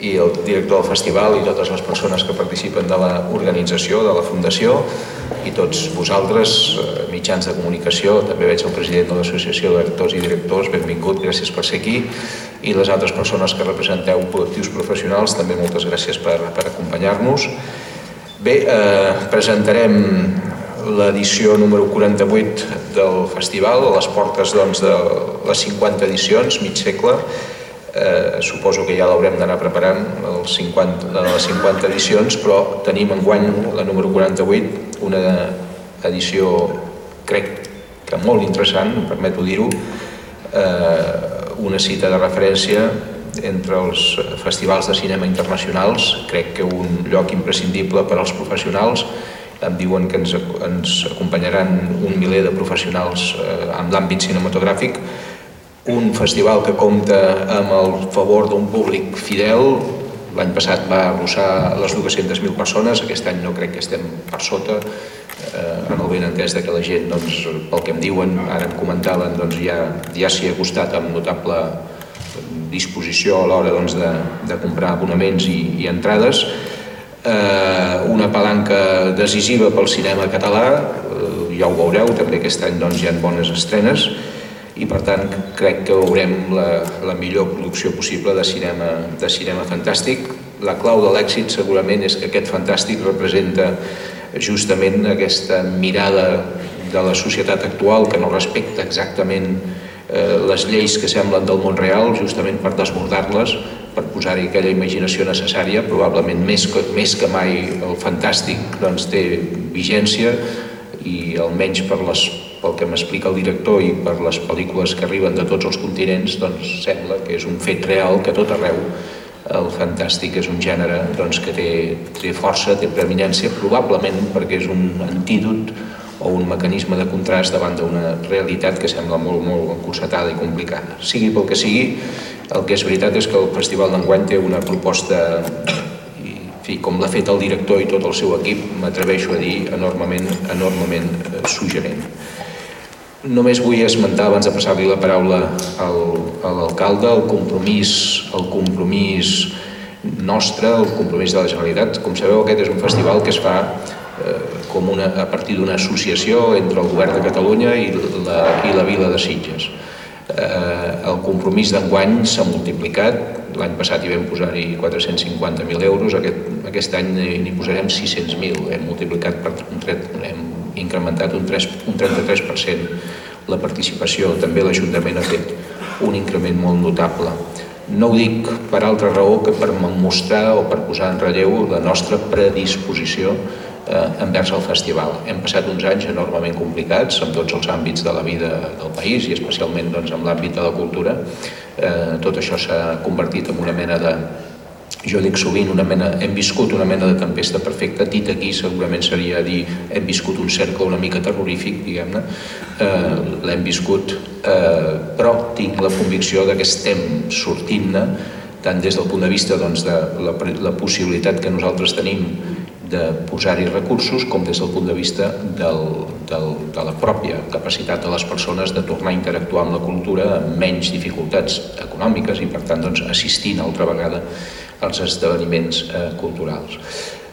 i el director del festival i totes les persones que participen de l'organització, de la fundació i tots vosaltres, eh, mitjans de comunicació, també veig el president de l'Associació de Directors i Directors, benvingut, gràcies per ser aquí, i les altres persones que representeu col·lectius professionals, també moltes gràcies per, per acompanyar-nos. Bé, eh, presentarem l'edició número 48 del festival, a les portes doncs, de les 50 edicions, mig segle, eh, suposo que ja l'haurem d'anar preparant els 50, les 50 edicions, però tenim en guany la número 48, una edició, crec que molt interessant, em permeto dir-ho, eh, una cita de referència entre els festivals de cinema internacionals, crec que un lloc imprescindible per als professionals, em diuen que ens, ens acompanyaran un miler de professionals eh, en l'àmbit cinematogràfic, un festival que compta amb el favor d'un públic fidel. L'any passat va arrossar les 200.000 persones, aquest any no crec que estem per sota, eh, en el ben entès que la gent, doncs, pel que em diuen, ara em comentaven, doncs, ja, ja s'hi ha costat amb notable disposició a l'hora doncs, de, de comprar abonaments i, i entrades. Eh, una palanca decisiva pel cinema català, eh, ja ho veureu, també aquest any doncs, hi ha bones estrenes, i per tant crec que veurem la, la millor producció possible de cinema, de cinema fantàstic. La clau de l'èxit segurament és que aquest fantàstic representa justament aquesta mirada de la societat actual que no respecta exactament eh, les lleis que semblen del món real justament per desbordar-les, per posar-hi aquella imaginació necessària, probablement més que, més que mai el fantàstic doncs, té vigència i almenys per les pel que m'explica el director i per les pel·lícules que arriben de tots els continents, doncs sembla que és un fet real que tot arreu el fantàstic és un gènere doncs, que té, té força, té preeminència, probablement perquè és un antídot o un mecanisme de contrast davant d'una realitat que sembla molt, molt encursetada i complicada. Sigui pel que sigui, el que és veritat és que el Festival d'enguany té una proposta fi, com l'ha fet el director i tot el seu equip, m'atreveixo a dir enormement, enormement eh, suggerent. Només vull esmentar, abans de passar-li la paraula al, a l'alcalde, el compromís, el compromís nostre, el compromís de la Generalitat. Com sabeu, aquest és un festival que es fa eh, com una, a partir d'una associació entre el govern de Catalunya i la, i la vila de Sitges. Eh, el compromís d'enguany s'ha multiplicat, l'any passat hi vam posar-hi 450.000 euros, aquest, aquest any n'hi posarem 600.000, hem multiplicat per incrementat un, 3, un 33% la participació. També l'Ajuntament ha fet un increment molt notable. No ho dic per altra raó que per mostrar o per posar en relleu la nostra predisposició eh, envers el festival. Hem passat uns anys enormement complicats en tots els àmbits de la vida del país i especialment doncs, en l'àmbit de la cultura. Eh, tot això s'ha convertit en una mena de, jo dic sovint una mena, hem viscut una mena de tempesta perfecta, dit aquí segurament seria dir hem viscut un cercle una mica terrorífic, diguem-ne, eh, l'hem viscut, eh, però tinc la convicció que estem sortint-ne tant des del punt de vista doncs, de la, la possibilitat que nosaltres tenim de posar-hi recursos com des del punt de vista del, del, de la pròpia capacitat de les persones de tornar a interactuar amb la cultura amb menys dificultats econòmiques i per tant doncs, assistint altra vegada als esdeveniments eh, culturals.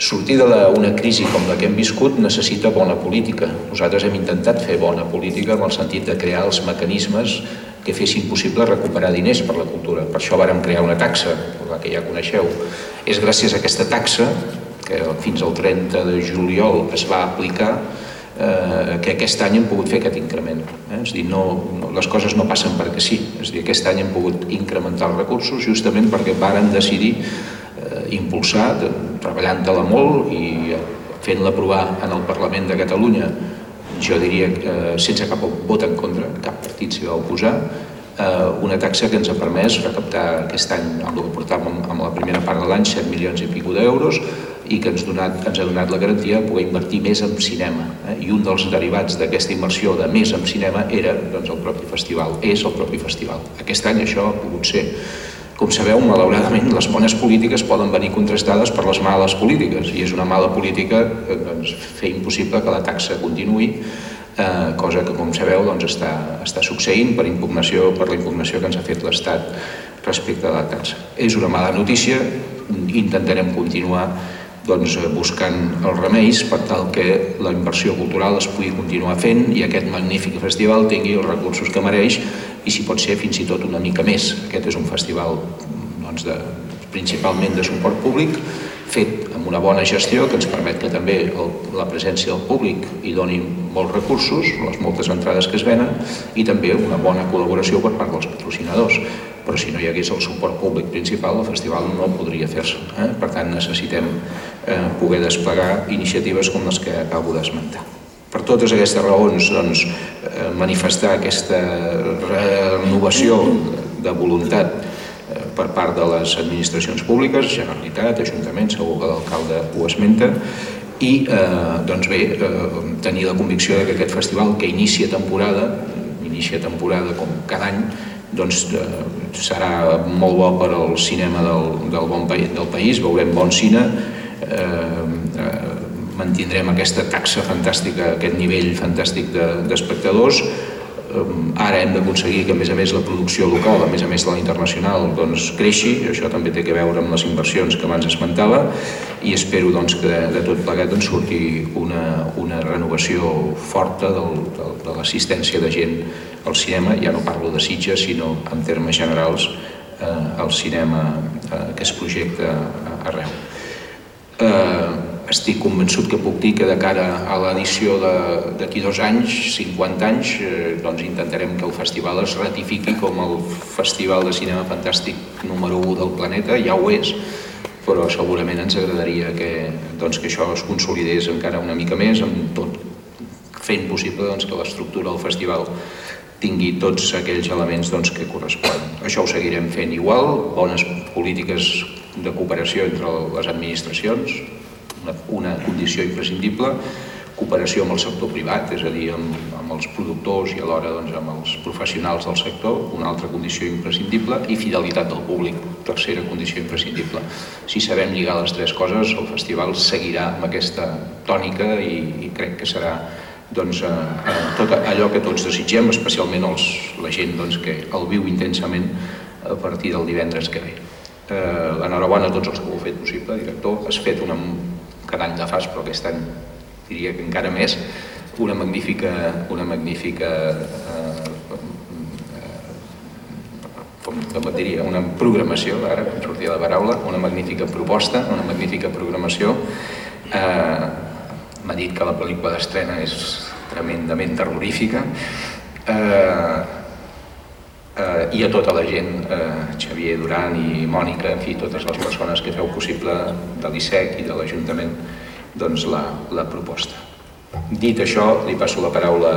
Sortir d'una crisi com la que hem viscut necessita bona política. Nosaltres hem intentat fer bona política en el sentit de crear els mecanismes que fessin possible recuperar diners per la cultura. Per això vàrem crear una taxa, la que ja coneixeu. És gràcies a aquesta taxa, que fins al 30 de juliol es va aplicar, eh, que aquest any hem pogut fer aquest increment. Eh? És dir, no, no, les coses no passen perquè sí. És dir, aquest any hem pogut incrementar els recursos justament perquè varen decidir eh, impulsar, de, treballant-la molt i fent-la aprovar en el Parlament de Catalunya, jo diria eh, sense cap vot en contra, cap partit s'hi va oposar, eh, una taxa que ens ha permès recaptar aquest any, el que portàvem amb la primera part de l'any, 7 milions i pico d'euros, i que ens, donat, ens ha donat la garantia de poder invertir més en cinema. Eh? I un dels derivats d'aquesta inversió de més en cinema era doncs, el propi festival, és el propi festival. Aquest any això ha pogut ser. Com sabeu, malauradament, les bones polítiques poden venir contrastades per les males polítiques, i és una mala política eh, doncs, fer impossible que la taxa continuï, eh, cosa que, com sabeu, doncs, està, està succeint per impugnació per la impugnació que ens ha fet l'Estat respecte a la taxa. És una mala notícia, intentarem continuar doncs, buscant els remeis per tal que la inversió cultural es pugui continuar fent i aquest magnífic festival tingui els recursos que mereix i si pot ser fins i tot una mica més. Aquest és un festival doncs, de, principalment de suport públic fet amb una bona gestió que ens permet que també el, la presència del públic hi doni molts recursos, les moltes entrades que es venen i també una bona col·laboració per part dels patrocinadors però si no hi hagués el suport públic principal el festival no podria fer-se eh? per tant necessitem eh, poder desplegar iniciatives com les que acabo d'esmentar per totes aquestes raons doncs, eh, manifestar aquesta renovació de voluntat eh, per part de les administracions públiques, Generalitat, Ajuntament, segur que l'alcalde ho esmenta, i eh, doncs bé, eh, tenir la convicció que aquest festival que inicia temporada, inicia temporada com cada any, doncs eh, serà molt bo per al cinema del, del, bon país, del país, veurem bon cine, eh, eh, mantindrem aquesta taxa fantàstica, aquest nivell fantàstic d'espectadors, de, ara hem d'aconseguir que a més a més la producció local, a més a més la internacional, doncs creixi, això també té que veure amb les inversions que abans esmentava i espero doncs, que de tot plegat doncs, surti una, una renovació forta del, del, de l'assistència de gent al cinema, ja no parlo de Sitges, sinó en termes generals eh, el cinema eh, que es projecta arreu. Eh, estic convençut que puc dir que de cara a l'edició d'aquí dos anys, 50 anys, eh, doncs intentarem que el festival es ratifiqui com el festival de cinema fantàstic número 1 del planeta, ja ho és, però segurament ens agradaria que, doncs, que això es consolidés encara una mica més, amb tot fent possible doncs, que l'estructura del festival tingui tots aquells elements doncs, que corresponen. Això ho seguirem fent igual, bones polítiques de cooperació entre les administracions, una, condició imprescindible, cooperació amb el sector privat, és a dir, amb, amb els productors i alhora doncs, amb els professionals del sector, una altra condició imprescindible, i fidelitat del públic, tercera condició imprescindible. Si sabem lligar les tres coses, el festival seguirà amb aquesta tònica i, i crec que serà doncs, eh, eh, tot allò que tots desitgem, especialment els, la gent doncs, que el viu intensament a partir del divendres que ve. Eh, L'enhorabona a tots els que ho heu fet possible, director. Has fet una cada any la fas, però aquest any diria que encara més, una magnífica, una magnífica eh, com, com et diria, una programació, ara em sortia la paraula, una magnífica proposta, una magnífica programació. Eh, M'ha dit que la pel·lícula d'estrena és tremendament terrorífica. Eh, eh, i a tota la gent, eh, Xavier Duran i Mònica, en fi, totes les persones que feu possible de l'ISEC i de l'Ajuntament doncs la, la proposta. Dit això, li passo la paraula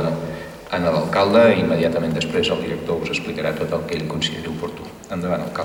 a l'alcalde i immediatament després el director us explicarà tot el que ell consideri oportú. Endavant, alcalde.